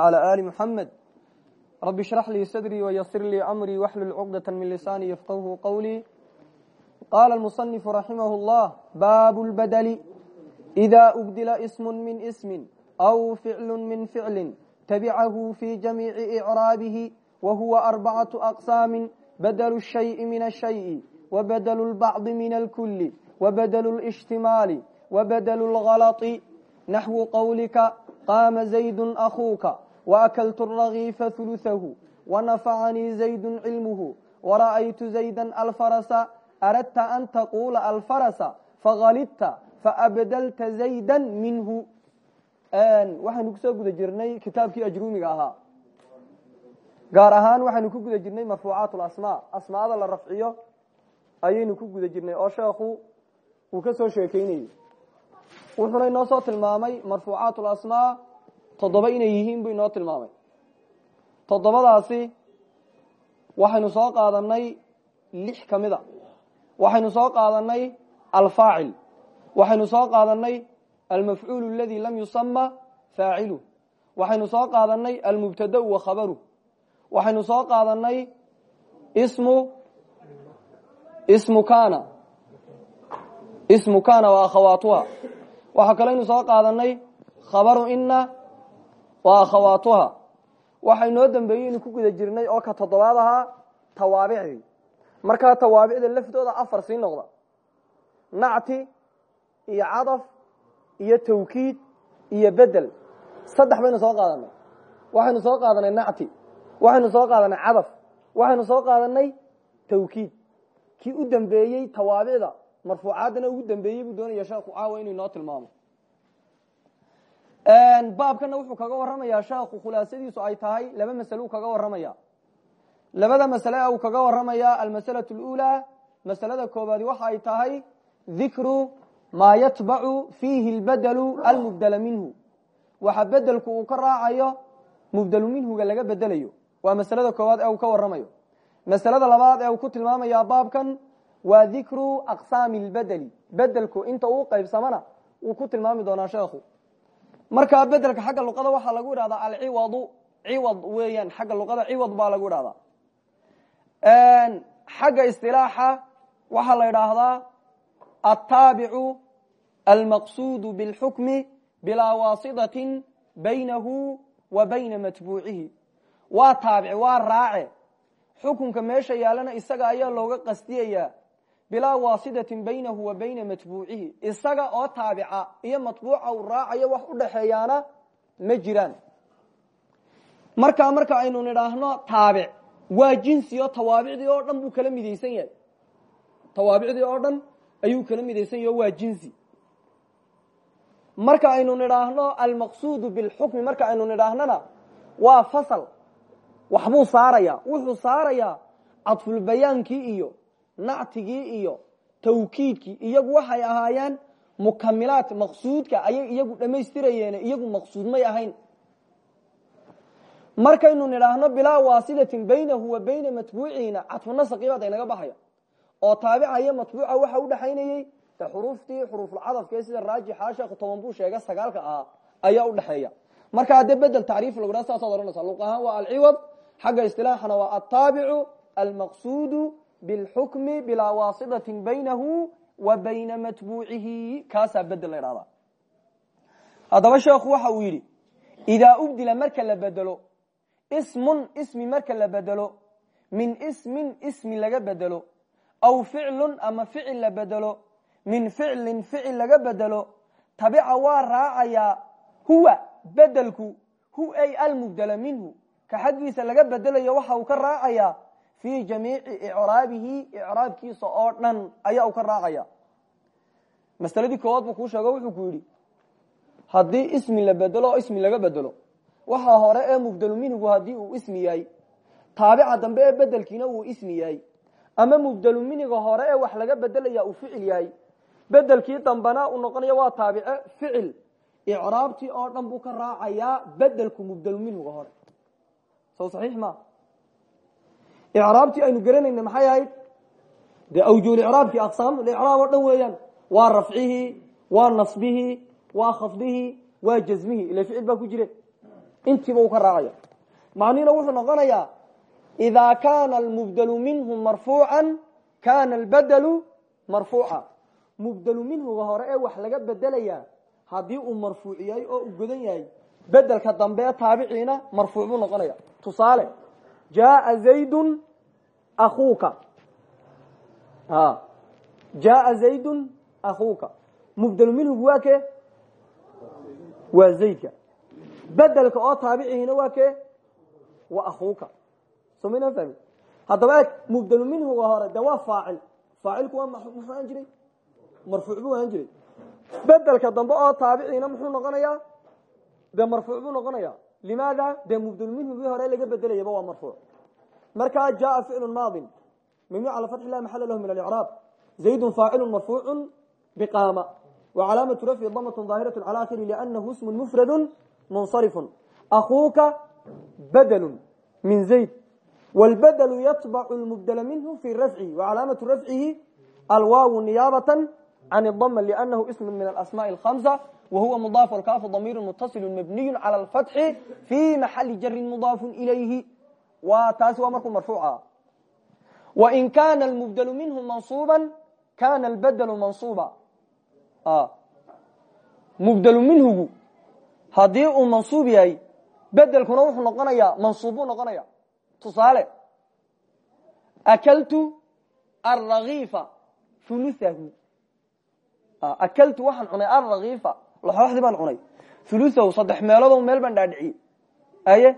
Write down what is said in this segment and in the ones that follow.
على آل محمد رب اشرح لي صدري ويسر لي أمري واحلل عقدة من لساني يفقهه قولي قال المصنف رحمه الله باب البدل إذا أبدل اسم من اسم أو فعل من فعل تبعه في جميع إعرابه وهو أربعة أقسام بدل الشيء من الشيء وبدل البعض من الكل وبدل الاشتمال وبدل الغلط نحو قولك قام زيد أخوك وأكلت الرغيف ثلثه ونفعني زيد علمه ورأيت زيدا الفرس أردت أن تقول الفرس فغلطت فأبدلت زيدا منه waxaynu kusoo guda jirnay kitaabkii ajruumiga ahaa gaar ahaan waxaynu ku guda jirnay marfuucaat lasmaa asmaada la rafciyo ayaynu ku guda jirnay oo sheekhu uu ka soo sheekeynayey wuxuuna inoo soo tilmaamay marfuucaat lasmaa toddoba inay yihiin buu inoo tilmaamay. Toddobadaasi waxaynu soo qaadanay lix ka mid a. Waxaynu soo qaadanay alfaacil. Waxaynu soo qaadanay almafcuul aladi lam yusama faacilu. Waxaynu soo qaadanay almubtadau wa khabaru. Waxaynu soo qaadanay ismu ismu kana ismu kana wa akhawaatuha. Waxaa kaleynu soo qaadanay khabaru ina wa akhawaatuha waxa inoo dambeeyey inu ku guda jirnay oo ka toddobaad ahaa tawaabicdii. Markaa tawaabicda laftooda afar sii noqda. Nacti iyo cadaf iyo tawkiid iyo bedel. Saddex baynu soo qaadanay. Waxaynu soo qaadanay nacti. Waxaynu soo qaadanay cadaf. Waxaynu soo qaadanay tawkiid. Kii u dambeeyey tawaabicda marfuucaaddana ugu dambeeyey buu doonaya sheekhu caawa inuu inoo tilmaamo baabkana wuxuu kaga waramayaa sheekhu khulaasadiisu ay tahay laba masale uu kaga waramaya labada masale uu kaga waramaya almasalaة اlأulى masalada koobaadi waxa ay tahay dikru maa yatbacu fiihi اlbadlu almubdala minhu waxa bedelku uu ka raacayo mubdelu minhuga laga bedelayo waa masalada koobaad ee uu ka waramayo masalada labaad ee uu ku tilmaamaya baabkan waa dikru aqsaami اlbedeli bedelku inta uu qaybsamana uu ku tilmaami doonaa sheekhu markaa bedelka xagga luqada waxaa lagu idhahdaa alciwadu ciwad weeyaan xagga luqada ciwad baa lagu idhahdaa xagga istilaaxa waxaa la idhaahdaa altaabicu almaqsuudu bilxukmi bilaa waasitatin baynahu wa bayna matbuucihi. Waa taabici waa raace. Xukunka meesha yaalana isaga ayaa looga qasdiyayaa bilaa waasitatin baynahu wa bayna matbuucihi. Isaga oo taabica iyo matbuuca uu raacayo wax u dhaxeeyaana ma jiraan. Markaa marka aynu nidhaahno taabic waa jinsi oo tawaabicdii oo dhan buu kala midaysan yahay. Tawaabicdii oo dhan ayuu kala midaysan yahy o waa jinsi. Marka aynu nidhaahno almaqsuudu bilxukmi marka aynu nidhaahnona waa fasal. Waxbuu saaraya wuxuu saarayaa cadfulbayaankii iyo nactigii iyo tawkiidkii iyagu waxay ahaayeen mukamilaat maqsuudka ayay iyagu dhammaystirayeen iyagu maqsuud may ahayn. Markaynu nidhaahno bilaa waasitatin baynahu wa bayna matbuucihina cadfunasaqii baad aynaga baxaya. Oo taabica iyo matbuuca waxa udhaxaynayey de xuruuftii xuruufulcadafka sida raajixa sheekhu toban buu sheega sagaalka ahaa ayaa udhaxeeya marka haddee bedel tacriif lagu dhaha saasaad ohanaysa luq ahaan waa alciwad xagga istilaaxana waa altaabicu almaqsuudu bilxukmi bilaa waasitatin baynahu wa bayna matbuucihi. Kaasaa bedel la idhahdaa haddaba sheekhu waxa uu yidhi idaa ubdila marka la bedelo ismun ismi marka la bedelo min ismin ismi laga bedelo aw ficlun ama ficil la bedelo min ficlin ficil laga bedelo tabica waa raacayaa huwa bedelku hu ay minhu. Ka xaggiisa laga bedelayo waxa uu ka raacayaa fii jamiici icraabihi icraabkiisa oo dhan ayaa uu ka raacaya masaladii koowaad buu kuu sheego wuxuu ku yidhi haddii ismi la bedelo oo ismi laga bedelo waxa hore ee mubdelu minhugu haddii uu ismi yahay taabica dambe ee bedelkiina uu ismi yahay ama mubdelu minhiga hore ee wax laga bedelaya uu ficil yahay bedelkii dambena uu noqonaya waa taabice ficil icraabtii oo dhan buu ka raacayaa bedelku mubdelu hore so saxiix icraabtii aynu garanayna maxay ahayd dee awjuulicraabkii aqsaamlicraab oo dhan weeyaan waa rafcihii waa nasbihii waa khafdihii waa jasmihii ila ficil baa ku jire intiiba uu ka raacaya macnihina wuxuu noqonayaa idaa kaana almubdelu minhu marfuucan kana albedelu marfuuca mubdelu minhuga hore ee wax laga bedelayaa haddii uu marfuuc jaaa zaydun akuuka jaaa zaydun akuuka mubdelu minhugu waa kee waa zaydka bedelka oo taabicihiina waa kee waa akuuka so mayna fahmi haddaba eg mubdelu minhuga hore de waa faacil faacilku waa muxuu ahaan jiray marfuuc buu ahaan jiray bedelka dambe oo taabiciina muxuu noqonayaa de marfuuc buu noqonaya limaada dee mubdul minhu wii hore laga bedelayaba waa marfuuc markaa jaaa ficlu maadin mabni cala fatxilah maxal lahu min alcraab zaydun faacilu marfuucu biqaama wacalaamatu rafci damatun daahiratu cala akhiri liannahu ismun mufradu munsarifun akuuka badelu min zayd wاlbadelu yatbacu lmubdela minhu fi rafci wacalaamatu rafcihi alwaawu niyaabata can dama liannahu ismu min alasmaai اlhamsa wahuwa mudaaf alkaafu damiiru mutasilu mabniyu cala alfatxi fi maxali jarin mudaafu ilayhi waa taasi waa markuu marfuuca wain kana almubdelu minhu mansuuba kana albedelu mansuuba mubdelu minhugu haddii uu mansuub yahay bedelkuna wuxuu noqonayaa mansuub buu noqonaya tusaale akaltu arakiifa uluahu akaltu waxaan cunay arakiifa laxooxdii baan cunay uluahu saddex meelood meel baan dhaadhiciyey aye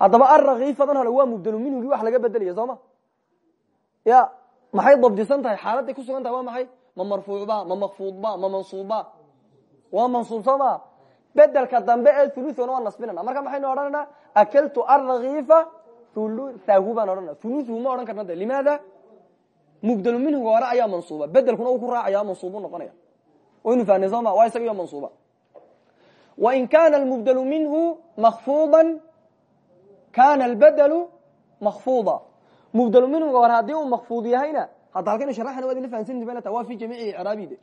haddaba arakiifadan hole waa mubdelu minhugii wax laga bedelaya soo ma ya maxay dabdisan tahay xaaladay ku sugan tahay waa maxay ma marfuucba ma makfuudba ma mansuubba waa mansuub soo ma bedelka dambe ee uluana waa nasbinana marka maxaynu odhanayna akaltu arakiifa uluahu baan odhanaa uluhu ma odhan karna de limaada mubdelu minhuga hore ayaa mansuuba bedelkuna uu ku raacaya mansuubu noqonaya waa isaga iyo mansuuba wain kana almubdelu minhu makfuuda kana albedelu makfuuda mubdelu minhuga hore haddii uu makfuud yahayna hadda halkan sharaxana waad ila fahansanti bana ta waa fi jamiici icraabide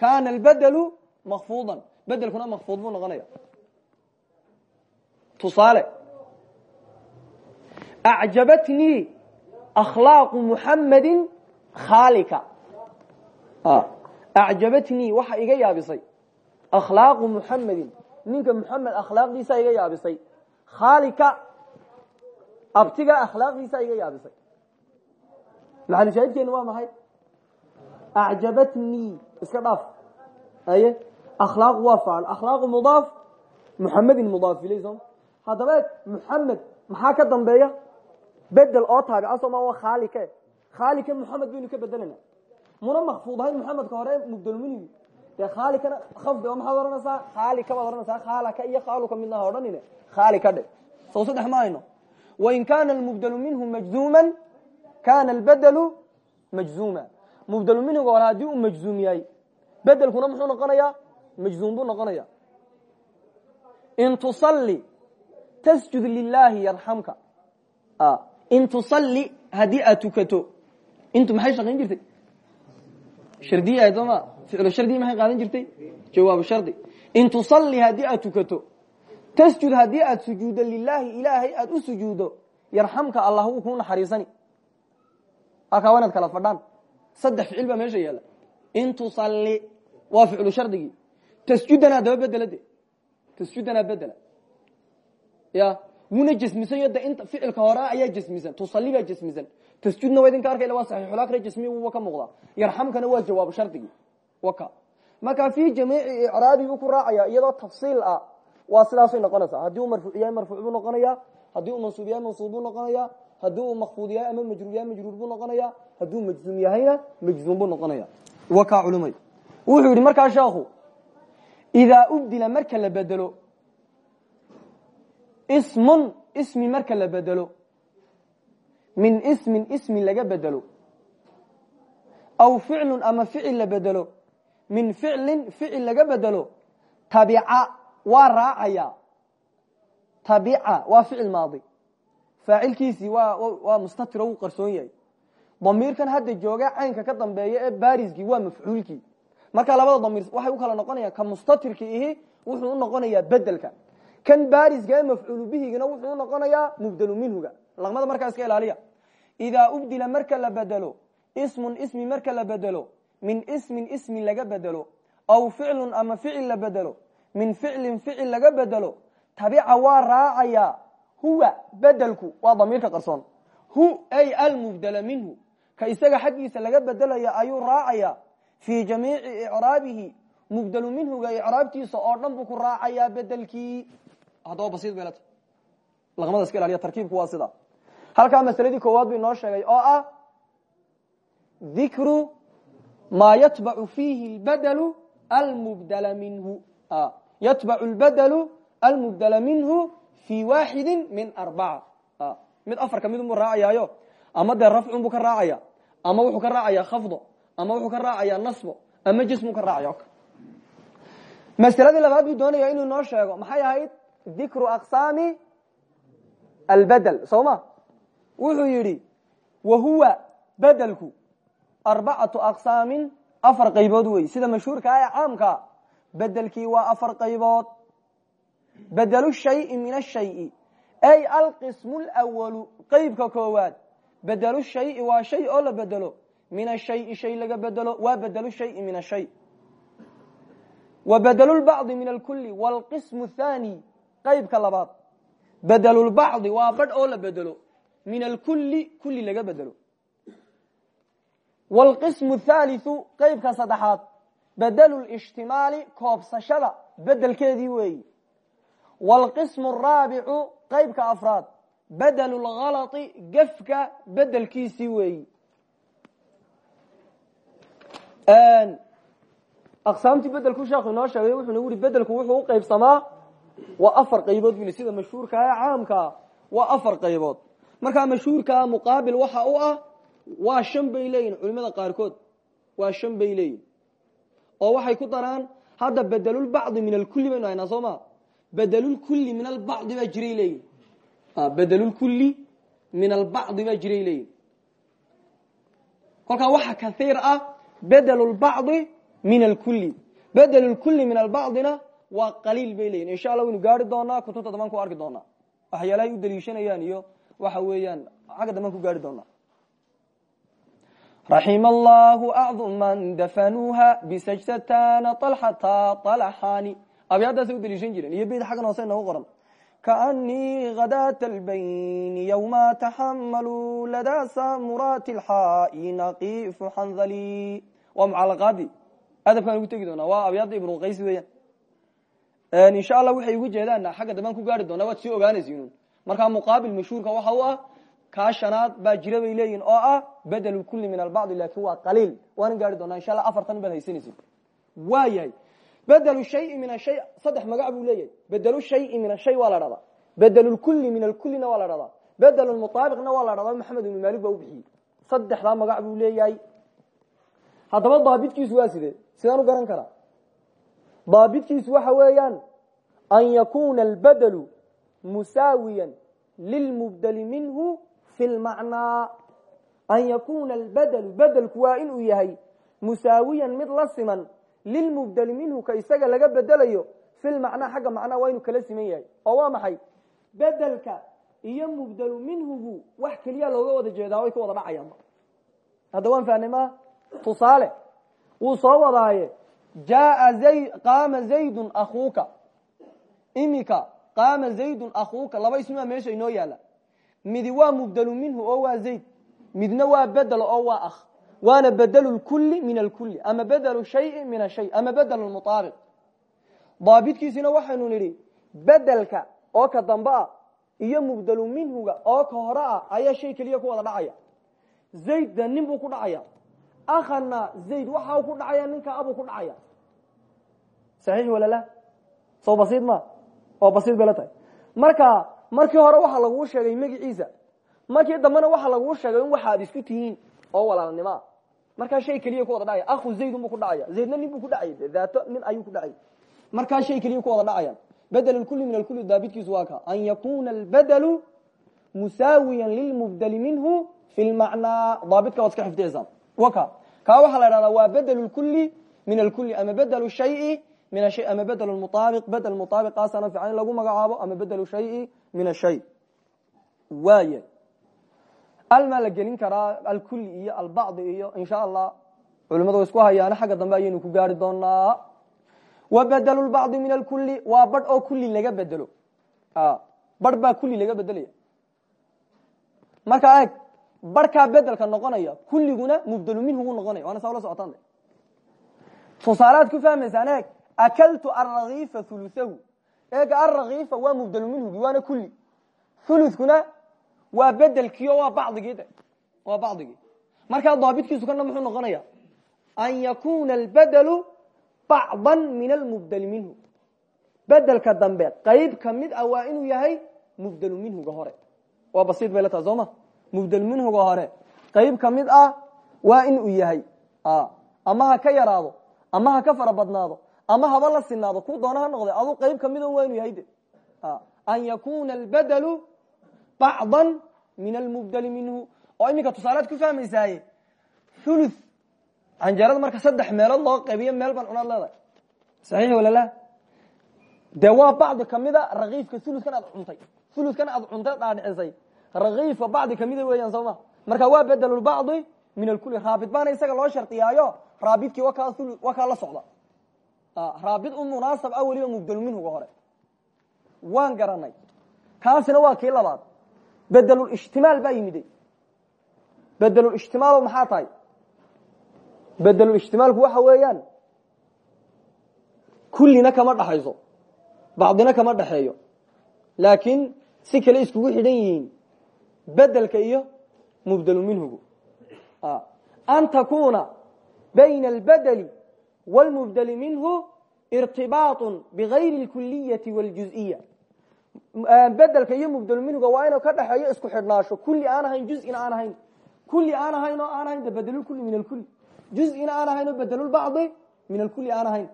kana albedelu makfuudan bedelkuna makfuud buu noqonaya tusaale acjabatnii akhlaaqu muxammadin khaalika acjabatnii waxa iga yaabisay akhlaaqu muxammadin ninka muxamed akhlaaqdiisa iga yaabisay khaalika abtiga akhlaaqdiisa iga yaabisay maxalushaahidkeenu waa maxay acjabatnii iska dhaaf aye akhlaaq waa faacil akhlaaqu mudaaf muxamedin mudaaf ilay sooma haddaba muxamed maxaa ka dambeeya bedel oo taabica sooma waa khaalike khaalike muxamed baynu ka bedelana muna makfuud ahayn muxamedka hore mubdelminigi dee khaalikana khafdi oo maxaad ohanaysaa khaalika baad ohanaysaa khaalaka iyo khaaluka midnaha odhanine khaalika dhe. Sow saddex ma hayno wain kana almubdelu minhu majzuuma kana albedelu majzuuma. Mubdelu minhuga hore haddii uu majzuum yahay. Bedelkuna muxuu noqonayaa? Majzuum buu noqonaya in tusalli tasjud lilaahi yarxamka in tusalli haddii aad tukato. Intu maxay shaqayn jirtay shardiya ahayd sooma ficlo shardiya maxay qaadan jirtay? Jawaabu shardi. In tusalli haddii aad tukato tasjud haddii aad sujuuddo lilaahi ilaahay aada u sujuuddo yarxamka allah wuu kuu naxariisani. Halkaa waa inaad kala fadhaan. Saddex ficil baa meesha yaalla. In tusalli waa ficlu shardigii. Tasjudanaa daba bedela de tasjudanaa bedela ya wuna jasmisan de inta ficilka hore ayaa jasmisan tusalli baa jasmisan tasjudna waa idinka arkayla waa saxiixulakra jasmiya wuba ka muuqdaa yarxamkana waa jawaabu shardigii waka marka fi jamiici icraabi buu ku raacaya iyadoo tafsiil ah waa sidaasay noqonaysaa haddii uu marfuuc yahay noqonaya haddii uu mansuub yahay noqonaya haddii uu makfuud ama majruur yahay noqonaya hadduu majzuum yahayna majzuum noqonaya waka culumay wuxuu yidhi markaa sheekhu idaa ubdila marka la bedelo ismun ismi marka la bedelo min ismin ismi laga bedelo. Aw ficlun ama ficil la bedelo. Min ficlin ficil laga bedelo. Tabica waa raacaya. Tabica waa ficil maadi. Faacilkiisii waa mustatiro wuu qarsoon yahay. Damiirkan hadda jooga caynka ka dambeeya ee bariskii waa mafcuulkii. Marka labada damiir waxay u kala noqonayaan ka mustatirki ihi wuxuu u noqonayaa bedelka kan baariska ee mafcuulu bihigina wuxuu noqonayaa mubdelu minhuga laqmada markaa iska ilaaliya. Idaa ubdila marka la bedelo ismun ismi marka la bedelo min ismin ismi laga bedelo aw ficlun ama ficil la bedelo min ficlin ficil laga bedelo tabica waa raacaya huwa bedelku waa damiirka qarsoon. Hu ay almubdela minhu ka isaga xaggiisa laga bedelaya ayuu raacaya. Fii jamiici icraabihi mubdelu minhuga icraabtiisa oo dhan buu ku raacayaa bedelkii. Haddaba basiid bay laqmada iska ilaaliya tarkiibku waa sida halkaa masaladii koowaad bu inoo sheegay oo ah dikru maa yatbacu fiihi lbadelu almubdala minhu. Yatbacu lbadelu almubdala minhu fii waaxidi min arbaca mid afar ka mid unbuu ama dee rafcun buu ka raacaya ama wuxuu ka khafdo ama wuxuu ka nasbo ama jismu ka raacaya labaad buu doonaya inuu inoo sheego maxay ahayd dikru aqsaami albedel soo wuxuu yidhi wa huwa bedelku arbacatu aqsaamin afar qaybood wey sida mashhuurka ee caamka bedelkii waa afar qaybood. Bedelu shayi min ashayi ay alqismu lwalu qeybka koowaad bedelu shayi waa shay oo la bedelo min ashayi shay laga bedelo waa bedelu shayi min ashay wa bedelu lbacdi min alkuli wlqismu thani qeybka labaad bedelu lbacdi waa badh oo la bedelo min alkuli kuli laga bedelo wlqismu thalithu qeybka saddexaad bedelu lishtimaali koobsashada bedelkeedii weeyi wlqismu araabicu qeybka afraad bedelu lhalai gefka bedelkiisii weeyi aqsaamtii bedelku sheekhu inoo sheegay wuxuu nagu yihi bedelku wuxuu u qaybsamaa waa afar qaybood bu sida mashhuurka ee caamkaa waa afar qaybood markaa mashhuurkaa muqaabil waxa u ah waa shan bay leeyihiin culimada qaarkood waa shan bay oo waxay ku daraan hadda bedelulbacdi min alkuli baynu haynaa soo ma? Bedelulkuli min albacdi baa jiray leeyihiin bedelulkuli min albacdi baa jiray leeyihiin kolkaa waxa kaiir ah bedelulbacdi min alkuli bedelulkuli min albacdina waa qaliil bay insha allah waynu gaari doonaa kutubta dambaan ku arki doonaa waxyaalahay u daliishanayaan iyo waxa weeyaan xagga dambaan ku gaari doonaa raxima allahu acdu man dafanuuha bisajdataana alxata alaxaani abyaadaasay u daliishan jireen iyo beyd xaggan hoose noogu qoran. Kaanii hadaata albayni yowma taxamaluu ladaa samuraati lxaa'i naqiifu xandali waa mucalaqaadii adabkaan ugu tegi doonaa waa abyaada ibnuqays weeyaan. Insha allah waxay ugu jeedaan xagga dambaan ku gaari doonaa waad sii ogaanaysiinun markaa muqaabil mashhuurka waxa u ah kaa shanaad baa jira bay oo ah bedel kuli min albacdi laakiin waa qaliil. Waanan gaari doonaa insha allah afartan baad haysanaysin waa yahay bedelu min ashay saddex magac buu leeyahay. Bedelu min ashay waa la dhahdaa bedelulkuli min alkulina waa la dhahdaa bedelulmutaabiqna waa la dhahdaa maxamed ibnu maalik u bixiyey. Saddexdaa magac buu leeyahay. Haddaba daabitkiisu waa sidee? Sidaan u garan karaa. Daabitkiisu waxa weeyaan an yakuna albedelu musaawiya lilmubdeli minhu fi lmacnaa an yakuna albedelu bedelku waa inuu yahay musaawiyan mid la siman lilmubdeli minhu ka isaga laga bedelayo fi lmacnaa xagga macnaa waa inuu kala siman yahay oo waa maxay bedelka iyo mubdelu minhugu wax keliya looga wada jeedaa way ka wada dhacayaan hadda waan fahnay ma tusaale wuu soo wadaaye jaa qaama akuuka imika qaama zaydun akuuka laba ismaa meesha inoo yaalla midi waa mubdelu minhu oo waa zayd midna waa bedel oo waa akh waana bedelu lkuli min alkuli ama bedelu shayi min ashay ama bedelu mutaabiq daabitkiisina waxaynu nidhi bedelka oo ka dambe ah iyo mubdelu minhuga oo ka hore ah ayaa shay keliya ku wada dhacaya zaydda nin buu ku dhacaya akhana zayd waxa ku dhacaya ninka abuu ku dhacaya saxiix wala la soo basiid ma oo basiid bay tahay. Marka markii hore waxaa laguu sheegay magiciisa markii dambena waxaa laguu sheegay in waxa ad isku tihiin oo walaalnimoa markaa shay keliya ku wada dhacaya. Akhu zaydun buu ku dhacaya. Zaydna nin ku dhacay. De daato nin ayuu ku dhacay. Markaa shay keliya ku wada dhacayaan bedel kuli min alkuli daabitkiisu waa ka. An yakuna albedelu musaawiya lilmubdeli minhu fi lmacnaa daabitka waad iska waka kaa waxaa la dhahdaa waa bedel lkuli min alkuli ama bedel shayi min ashay ama bedel muaabiq bedel muaabiqaasana fiican in lagu magacaabo ama bedelu shayi min ashay waaya almaa la gelin karaa alkuli iyo albacdi iyo insha allah culimadu way isku hayaana xagga dambe ayaynu ku gaari doonaa wa bedelu lbacdi min alkuli waa badh oo kuli laga bedelo badh baa kuli laga bedelaya markaa eeg barhkaa bedelka noqonaya kulliguna mubdelu minhu gu noqonaya waana saa la socotaan tusaalaad ku fahmaysaan eeg akaltu arakiifa uluahu eega arakiifa waa mubdelu minhugi waana kuli ulukuna waa bedelkiio waa bacdigii de waa bacdigii markaa daabitkiisu kana muxuu noqonaya an yakuna albedelu bacda min almubdeli minhu bedelka dambe qayb ka mid ah waa inuu yahay mubdelu minhuga hore waa basiid bay la tahay soo ma mubdel minhuga hore qayb ah waa ka ka fara badnaado ama haba la sinaado ku doona ha noqde adu qayb ka mid waa inuu yahay de an yakuna albedelu bacda min almubdeli minhu. Oo iminka tusaalead ku fahmaysaaye ulu canjeerada marka saddex meelood loo qaybiyo meel ban cunaad leedahay saxiix wala la? Dee waa bacdi kamida rakiifka uludkan aad cuntay uludkan aad cuntay dhaadhicisay rakiifka bacdi kamida weeyaan soo ma marka waa bedelulbacdi min alkuli raabit baana isaga loo shardiyaayo raabidkii waa kaa la socda raabid u munaasab ah weliba mubdelu minhuga hore. Waan garanay. Kaasina waa kii labaad. Bedelulishtimaal baa yimiday. Bedelulishtimaal maxaa tahay? Bedelulishtimaalku waxa weeyaan kullina kama dhaxayso bacdina kama dhaxeeyo. Laakiin si kale iskugu xidhan yihiin bedelka iyo mubdelu minhugu an takuna bayna albedeli wاlmubdeli minhu irtibaaط bigayri اlkuliyati wاljuز'iya bedelka iyo mubdelu minhuga waa inuu ka dhaxeeyo isku xidhnaasho kulli aan ahayn juzina aan ahayn kulli aan ahayn oo aan ahayn bedelulkuli min alkuli juzina aan ahayn oo bedelulbacdi min alkuli aan ahayn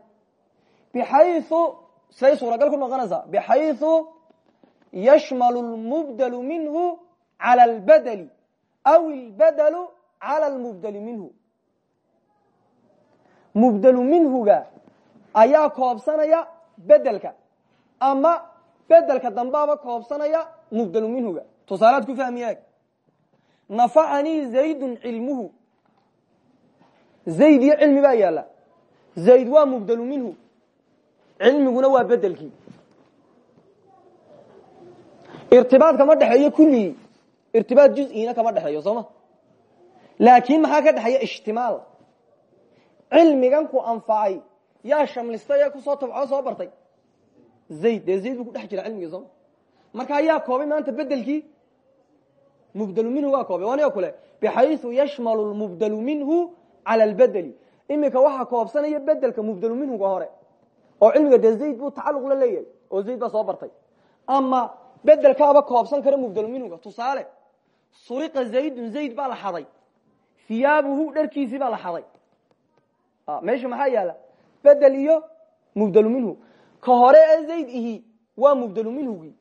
bxayu siday suuragal ku noqonaysaa bxayu yashmal lmubdelu minhu calى اlbedeli aw اlbedelu calى اlmubdeli minhu mubdelu minhuga ayaa koobsanaya bedelka ama bedelka dambaaba koobsanaya mubdelu minhuga. Tusaalaad ku fahmiya nafacanii zaydun cilmuhu. Zayd iyo cilmi baa yaalla zayd waa mubdelu minhu. Cilmiguna waa bedelkii irtibaad kama dhexeeyo kulligii irtibaad juz'ina kama dhexeeyo sooma laakiin maxaa ka dhexeeya? Ishtimaal cilmigan ku anfacay yaa shamlistay ee ku soo tabcoo soo bartay. Zayd dee zayd buu ku dhex jira cilmigii sooma markaa yaa koobay maanta bedelkii mubdelu minhu waa koobay waaniga kule. Bxayu yashmalu lmubdelu minhu cala albedeli iminka waxaa koobsanaya bedelka mubdelu minhuga hore. Oo cilmiga dee zayd buu tacaluq la leeyahay oo zayd baa soo bartay. Ama bedelkaaba koobsan kara mubdelu minhuga. Tusaale suriqa zaydun zayd baa la xaday. Hiyaabuhu dharkiisii baa la xaday meesha maxaa yaalla? Bedel iyo mubdelu minhu. Ka hore ee zayd ihi waa mubdelu minhugii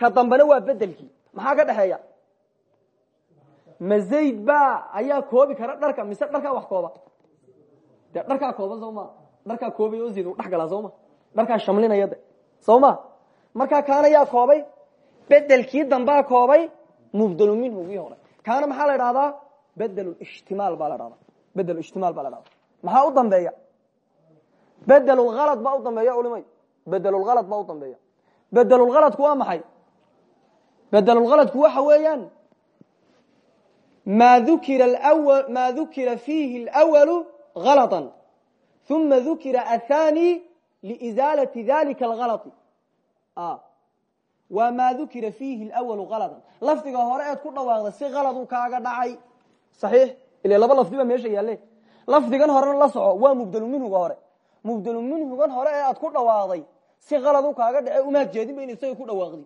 ka dambena waa bedelkii maxaa ka dhexeeya ma zayd baa ayaa koobi kara dharka mise dharkaa wax kooba? De dharkaa kooban soo ma. Dharkaa koobay oo zayd u dhex galaa sooma dharkaa shamlinaya de soo ma. Markaa kaana yaa koobay? Bedelkii dambaa koobay mubdelu minhugii hore. Kaana maxaa la idhahdaa bedelishtimaal baa la dhahdaa bedelishtimaal baa la dhahdaa maxaa u dambeeya bedelulhalad baa u dambeeya ulimay bedelulhalad baa u dambeeya bedelulhaladku waa maxay bedelulhaladku waxa weeyaan ma ukira ma dukira fiihi اlأwalu halطa uma dukira athani liizaalati dalika اlhalai waa maa dukira fiihi اlأwalu halطan lafdiga hore eed ku dhawaaqda si haladu kaaga dhacay saxiix ile laba lafdi baa meesha yaale lafdigan horena la soco waa mubdelu minhuga hore. Mubdelu minhugan hore ee aad ku dhawaaqday si haladu kaaga dhace umaad jeedin ba in isaga ku dhawaaqdi.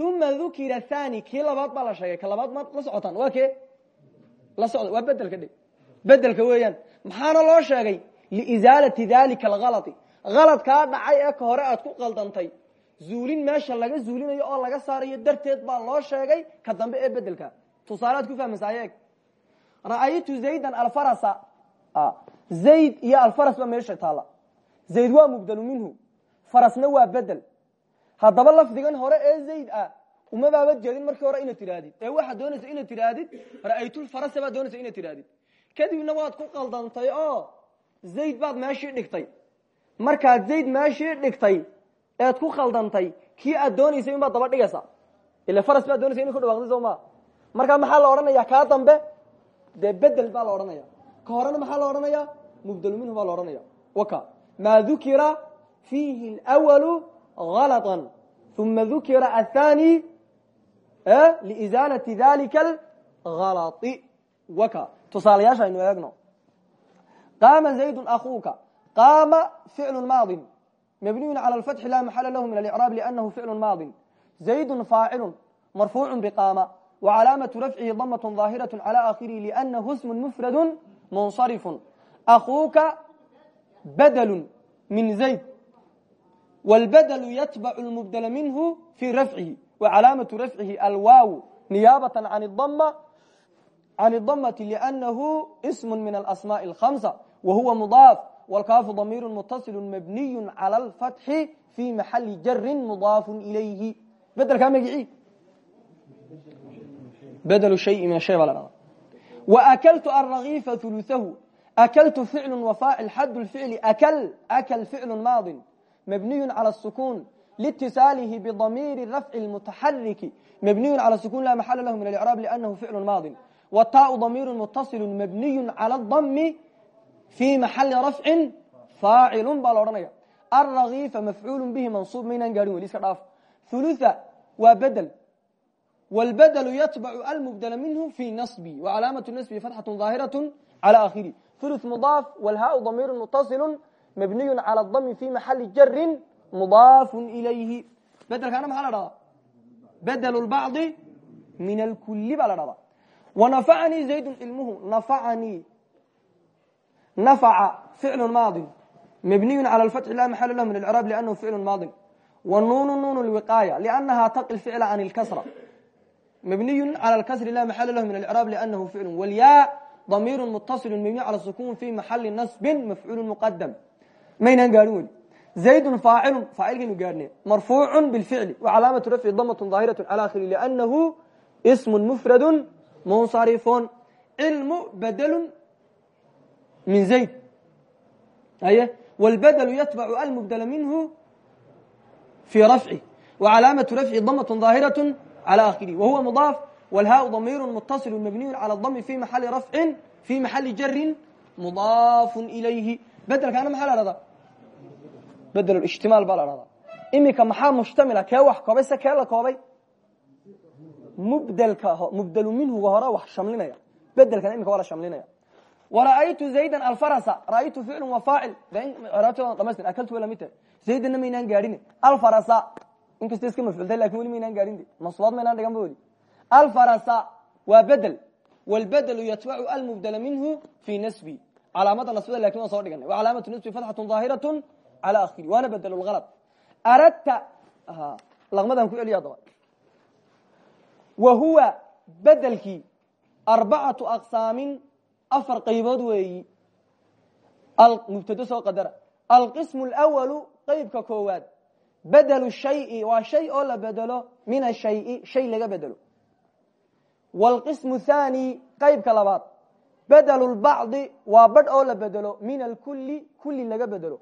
Uma dukira thani kii labaad baa la sheegay ka ma la socotaan waa la socda waa bedelka dhe bedelka weeyaan maxaana loo sheegay? Liizaalati dalika alhalai halad kaa dhacay ee ka hore aad ku qaldantay. Zuulin meesha laga zuulinayo oo laga saarayo darteed baa loo sheegay ka dambe ee bedelka tusaalead ku fahmaysaa eeg ra'aytu zaydan alfarasa. Zayd iyo alfaras baa meesha taalla zayd waa mubdelu minhu. Farasna waa bedel. Haddaba lafdigan hore ee zayd ah uma baabad jeedin markii hore inaad tidhaahdid ee waxaad doonaysa inaad tidhaahdid ra'aytulfarasa baad doonaysa inaad tidhahdid kadibna waad ku qaldantay oo zayd baad meeshii dhigtay. Markaad zayd meeshii dhigtay eed ku khaldantay kii aad doonaysay in baad daba dhigaysa ila faras baad doonaysa ina ku dhawaqday soo maxaa la odhanaya kaa dambe dee bedel baa la odhanaya ka horena maxaa la odhanaya mubdelu minhu baa la odhanaya waka maa dukira fiihi lwalu galطa uma dukira athani liizaalati dalika algalai waka tusaalayaasha aynu eegno qaama zaydu akuuka qaama ficlu maadin mabniyu calى اlfatxi la maxala lahu min alicraab lianahu ficlu maadin zaydu faacilu marfuucu bqaama wcalaamaةu rafcihi damaة ظaahiraة calى akhirihi liأnahu smu mufradu munsarifu akuuka badlu min zayd wاlbadlu yatbacu lmubdla minhu fii rafcihi wcalaamaةu rafcihi alwaaw niyaabaة can الdamةi liأnahu sm min alasmاء الhamسة wahuwa mudaaf wاlkaafu damiir mutaصil mabniy calى اlfatxi fii maxali jari mudaafu ilayhi bedelkaa magicii bedl shay min shay baa la dhahda wakaltu arakifa uluahu akaltu ficlu wafaacil xad ficli akl akl ficlu maadi mabniyu calى الsukun lاtisaalihi bdamiiri rafci mutaxariki mabniyu calى sukun la maxala lahu min alcraab lanahu ficlu maadi wtaau damiiru mutaصilu mabniyu calى اdami fii maxali rafcin faacilu baa la odhanaya arakifa mafcuul bihi mansuub maynaan gaadhin weli iska dhaaf uluثa waa bedel wاlbdl yatbacu almubdla minhu fi naصbi wcalaamaةu naصbi fatxaة ظaahiraة calى akhiri ثuluث mudaaf wlhaau damiir mutaصilu mabniyu calى اdami fi maxali jari mudaafu ilayhi bedelkaana maxaa la dhahdaa bedel bacضi min alkuli baa la dhahdaa wanafacanii zaydu cilmuhu nafacanii nafaca ficlu maadi mabniyu calى اfatxi la maxala lah min اcraab lأnhu ficlu maadi wnuunu nuun اwiqaaya lأnaha taqi ficla can اlkasra mبنiy عlى اkسr la mحل lh min اعrاab لأnhu فicl wاlya ضميir mتصل mبني عlى الsukun في maxali نصb mafcuul mqdm maynaan gaahin weli زayd faacil faacilkaynu gaarne marfuuع bاlficl وcalaamaة rfci dmة ظaahiraة عlى akhiri لأnhu sm mfrad mنصarif cilm badl min زayd y wاlbdl yتبc almbdl minhu fي rfci وcalaamaة rfci dmة ظaahiraة على آخره وهو مضاف والهاء ضمير متصل مبني على الضم في محل رفع في محل جر مضاف إليه بدل كان محل هذا بدل الاشتمال بال هذا imika maxaa mushtamila kee wax koobay se kee la koobay mubdelka mubdelu minhuga hore wax shamlinaya bedelkana imika waa la shamlinaya wara'aytu zaydan alfarasa ra'aytu ficlu wa faacil raabtoodan dhamaystir akaltu waa lamid tahay zaydanna maynaan gaadhin alfarasa inkastoo iska mafcuulta laakiin weli maynaan gaarin de mansubaad maynaan dhigan ba weli alfarasa waa bedel. Wlbedelu yatbacu almubdela minhu fi nasbi. Calaamada nasbida laakiin waan soo dhiganay. Wacalaamatu nasbi fatxatun daahiratu cala akhiri. Waana bedel lhalad aradta laqmadaan ku celiya adaba wa huwa bedelkii arbacatu aqsaamin afar qaybood weeyi. Mubtado soo qadara. Alqismu اlwalu qaybka koowaad bedelu shayi waa shay oo la bedelo min ashayi shay laga bedelo wاlqismu thani qeybka labaad bedelu lbacdi waa badh oo la bedelo min alkuli kuli laga bedelo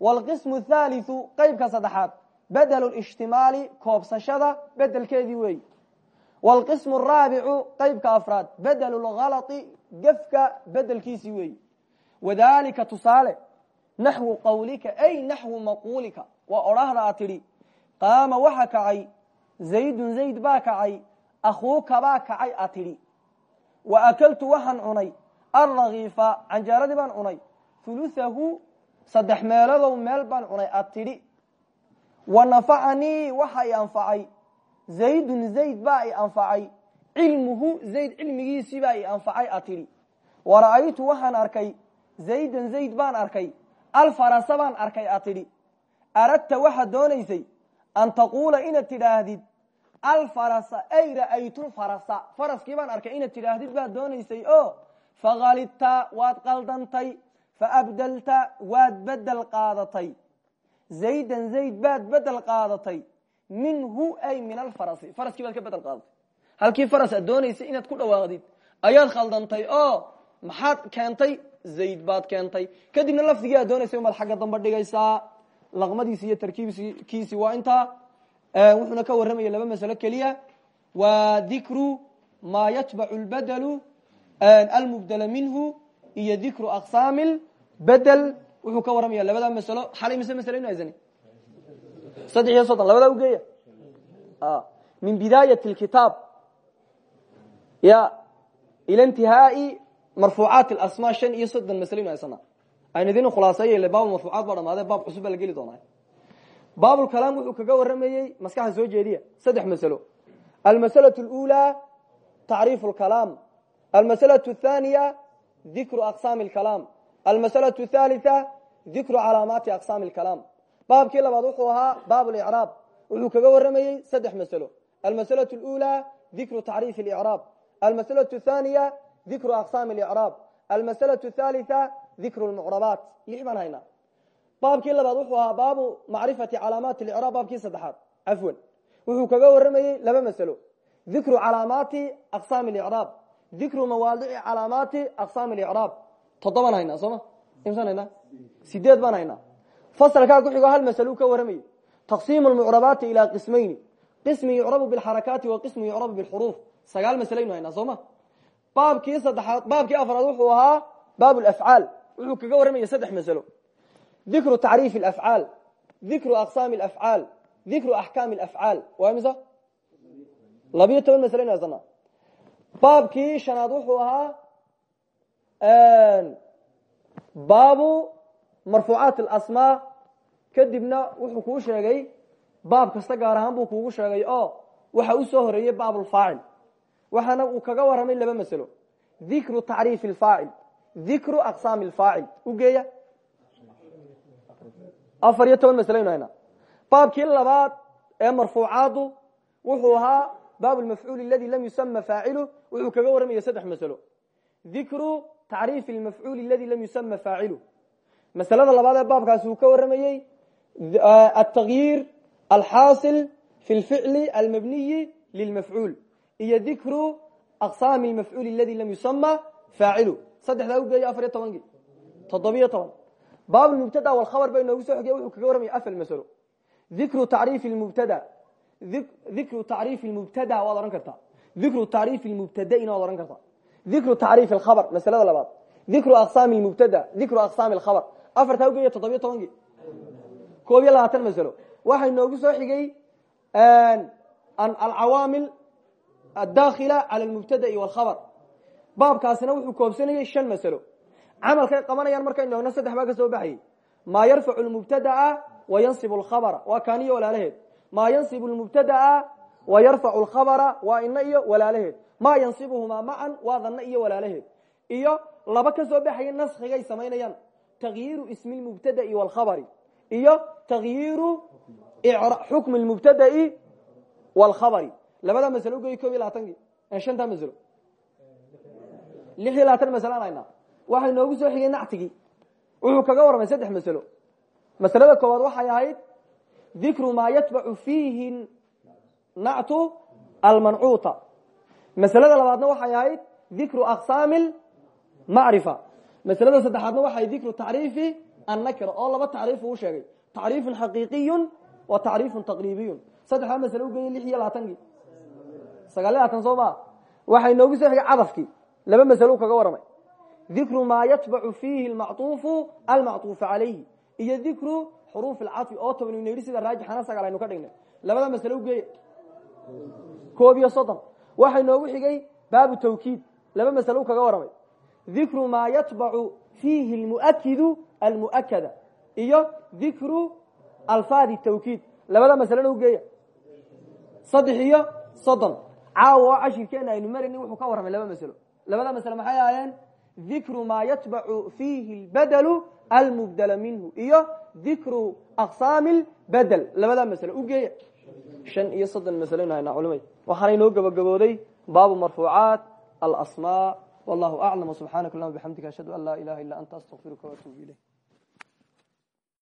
wاlqismu thalitثu qeybka saddexaad bedelu اlijtimaali koobsashada bedelkeedii weeyi wاlqismu الraabicu qeybka afraad bedelu lgalطi gefka bedelkiisii weeyi wadalika tusaale naxwu qawlika ay naxwu maquulika waa odhahda a tidhi qaama waxa kacay zaydun zayd baa kacay akuuka baa kacay a tidhi. Wa akaltu waxaan cunay alrakiifa canjaaradii baan cunay huluhahu saddex meeladow meel baan cunay a tidhi. Wa nafacanii waxa i anfacay zaydun zayd baa i anfacay cilmuhu zayd cilmigiisii baa i anfacay a tidhi. Wa ra'aytu waxaan arkay zaydan zayd baan arkay alfarasa baan arkay a tidhi aradta waxaad doonaysay an taquula inaad tidhaahdid alfarasa ay ra'aytulfarasa faraskii baan arkay inaad tidhaahdid baad doonaysay o fakalidta waad qaldantay faabdelta waad bedel qaadatay zaydan zayd baad bedel qaadatay minhu ay min alfarasi faraskii baad ka bedel qaadatay halkii faras aad doonaysay inaad ku dhawaaqdid ayaad khaldantay oo maxaad keentay zayd baad keentay kadibna lafdigii aad doonaysay umaad xagga dambe dhigaysaa laqmadiisi iyo tarkiibkiisi waa intaa wuxuuna ka warramaya laba masalo keliya. Waa dikru maa yatbacu lbadelu almubdela minhu iyo dikru aqsaami bedel wuxuu ka warramaya labada masalo. Xalay mise masaleynu haysan saddex iyo soddon labadaa ugeeya min bidaayat kitaab ya ila intihaai marfuucaat asma shan iyo soddon masleynu haysana aynu idin khulaaseeye baab marfuucaat baa dhamaade baab cusub baa la geli doonaa baabulkalaam wuxuu kaga warramayey maskaxa soo jeediya saddex masalo almasalaة اlأulى tacriif اlkalaam almasalaة الthaniya dikru aqsaami اlkalaam almasalaة الthalitثa dikru calaamaati aqsaami اlkalaam baabkii labaad wuxuu ahaa baab اlicraab wuxuu kaga warramayey saddex masalo almasalaة اlأulى dikru tacriif اlicraab almasalaة الthaniya dikru aqsaami اlicraab almasalaة الthalitثa dikru lmucrabaat lix baan haynaa. Baabkii labaad wuxuu ahaa baabu macrifati calaamaati licraab baabkii saddexaad. Cafwan. Wuxuu kaga warramayey laba masalo. Dikru calaamaati aqsaami licraab dikru mawaadici calaamaati aqsaami licraab toddobaan haynaa sooma? Imsaan haynaa? Sideed baan haynaa. Fasalkaa ku xigo hal masalo ka warramayey taqsiimu lmucrabaati ilaa qismayni. Qismi yucrabu bilxarakaati wa qismi yucrabu bilxuruuf. Sagaal masalaynu haynaa sooma? Baabkii saddexaad baabkii afraad wuxuu ahaa baab lafcaal wuxuu kaga warramayey saddex masalo. Dikru tacriif alafcaal dikru aqsaami alafcaal dikru axkaami alafcaal. Waa imisa labiyo toban masalayn haysana baabkii shanaad wuxuu ahaa baabu marfuucaat alasmaa. Kadibna wuxuu kuu sheegay baab kasta gaar ahaan buu kuugu sheegay oo waxa u soo horeeyey baab lfaacil waxaana uu kaga warramay laba masalo. Dikru tacriif alfaacil dikru aqsaami alfaacil ugeeya afar iyo toban masalaynu haynaa baabkii labaad ee marfuucaadu wuxuu ahaa baab lmafcuul aladi lam yusama faacilu wuxuu kaga warramaya saddex masalo. Dikru tacriif lmafcuul aladi lam yusama faacilu masalada labaad ee baabkaasi uu ka warramayey altagyiir alxaasil fi lficli almabniyi lilmafcuul. Iyo dikru aqsaami lmafcuul aladi lam yusama faacilu saddexdaa ugeeya afar iyo tobankii toddobiyo toban. Baab mubtada wlkhabar ba inoogu soo xogey wuxuu kaga warramaya afal masalo. Dikru tacriif mubtada. Dikru tacriif mubtada waad ohan kartaa. Dikru tacriif mubtadaina waad ohan kartaa. Dikru tacriif alkhabar masalada labaad. Dikru aqsaami mubtada dikru aqsaami alkhabar afartaa ugeeya toddobiyo tobankii koob iyo labaatan masalo. Waxaa inoogu soo xigay alcawaamil addakhila cala lmubtada'i walkhabar baabkaasina wuxuu koobsanayey shan masalo. Camalkay qabanayaan markaynu eegno saddex baa ka soo baxayey maa yarfacu lmubtadaa wa yansibu lkhabara waa kaaniyo walaalaheed. Maa yansibu lmubtadaa wa yarfacu lkhabara waa ina iyo walaalaheed. Maa yansibuhumaa macan waa danna iyo walaalaheed. Iyo laba ka soo baxaya naskigay samaynayaan. Takyiiru ismi lmubtada'i walkhabari iyo takyiiru xukmi lmubtada'i walkhabari labada masalo ugeey kob iyo labaatankii shantaa masalo lix iyo labaatan masalaan haynaa waxay noogu soo xigay nactigii wuxuu kaga warramay saddex masalo. Masalada koowaad waxay ahayd dikru maa yatbacu fiihi nactu almancuuta. Masalada labaadna waxay ahayd dikru aqsaami macrifa. Masalada saddexaadna waxay dikru tacriifi annakira oo laba tacriif uu sheegay. Tacriifun xaqiiqiyun wa tacriifun taqriibiyun. Saddexdaa masalo ugeeyey lix iyo labaatankii sagaal iyo labaatan soo maa waxay noogu soo xigay cadafkii laba masalo kaga warramay dikru maa yatbacu fiihi lmacuufu almacuufa calayhi. Iyo dikru xuruuf alcafi oo toban ina yidhi sida raajixana sagaal aynu ka dhignay. Labada masalo ugeeya koob iyo soddon. Waxay noogu xigay baabu tawkiid. Laba masalo kaga warramay dikru maa yatbacu fiihi lmuakidu almu'akada iyo dikru alfaadi tawkiid. Labada masalona ugeeya saddex iyo soddon. Caawa oo cashirkeena aynu marayni wuxuu ka warramay laba masalo labada masale maxay ahaayeen? Dikru maa yatbacu fiihi lbadelu almubdala minhu. Iyo dikru aqsaami lbedel labadaa masale ugeeya shan iyo soddon masaleynu haynaa culimay. Waxaana inoo gabagabooday baabu marfuucaat alasmaa. Wallahu aclam subxaanaka allahuma bixamdika ashhadu an laa ilaha illa anta astaqfiruka waatuubu ilayk